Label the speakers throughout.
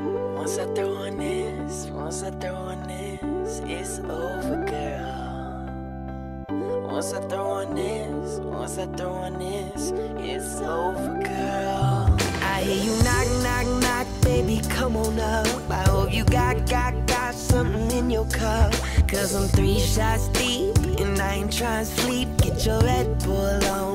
Speaker 1: Once I throw on this, once I throw on this, it's over, girl. Once I throw on this, once I throw on this, it's over, girl. I hear you knock, knock, knock, baby, come on up. I hope you got, got, got something in your cup. Cause I'm three shots deep, and I ain't trying to sleep. Get your Red Bull on,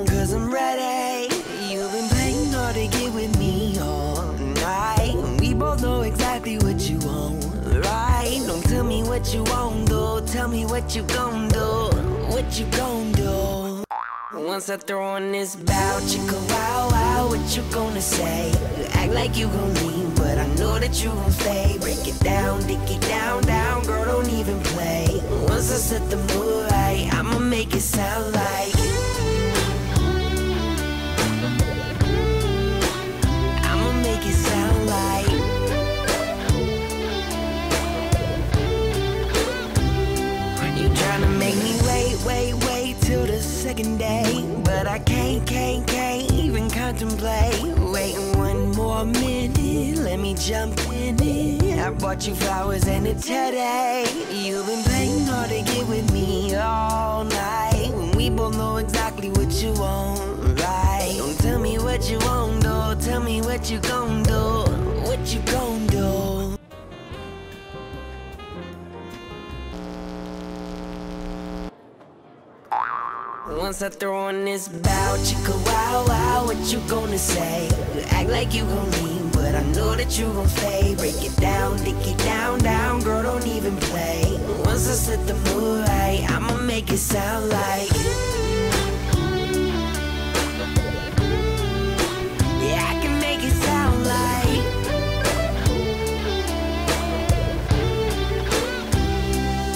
Speaker 1: you want, though. Tell me what you gon' do. What you gon' do? Once I throw on this bow, chicka wow wow, what you gonna say? You act like you gon' leave, but I know that you gon' stay. Break it down, dick it down, down, girl, don't even play. Once I set the mood right, I'ma make it sound second. But I can't, can't, can't even contemplate. Waiting one more minute, let me jump in it. I bought you flowers and a teddy. You've been playing hard to get with me all night. We both know exactly what you want, right? Don't tell me what you want, though. Tell me what you gon' do. What you gon' do? Once I throw on this bow, chicka wow wow, what you gonna say? You act like you gon' leave, but I know that you gon' stay. Break it down, dick it down, down, girl, don't even play. Once I set the mood right, I'ma make it sound like. Yeah, I can make it sound like.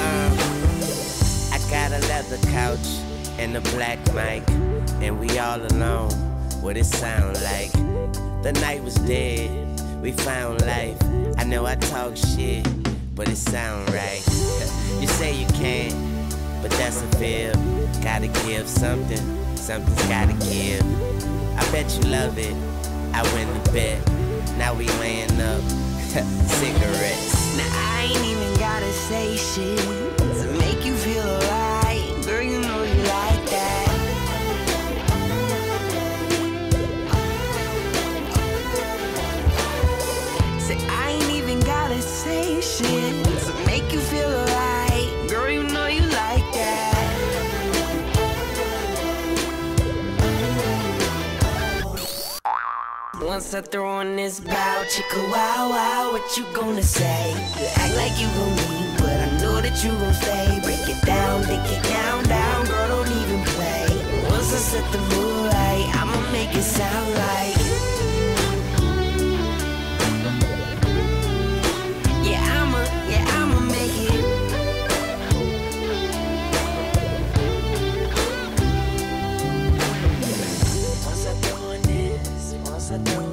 Speaker 2: Uh, I got a leather couch and a black mic, and we all alone. What it sound like? The night was dead, we found life. I know I talk shit, but it sound right. you say you can't, but that's a fib. Gotta give something, something's gotta give. I bet you love it. I win the bet. Now we laying up cigarettes.
Speaker 1: Now I ain't even gotta say shit Once I throw on this bow, chicka wow wow, what you gonna say? You act like you gon' leave, but I know that you gon' stay. Break it down, dick it down, down, girl, don't even play. Once I set the mood right, I'ma make it sound like. I don't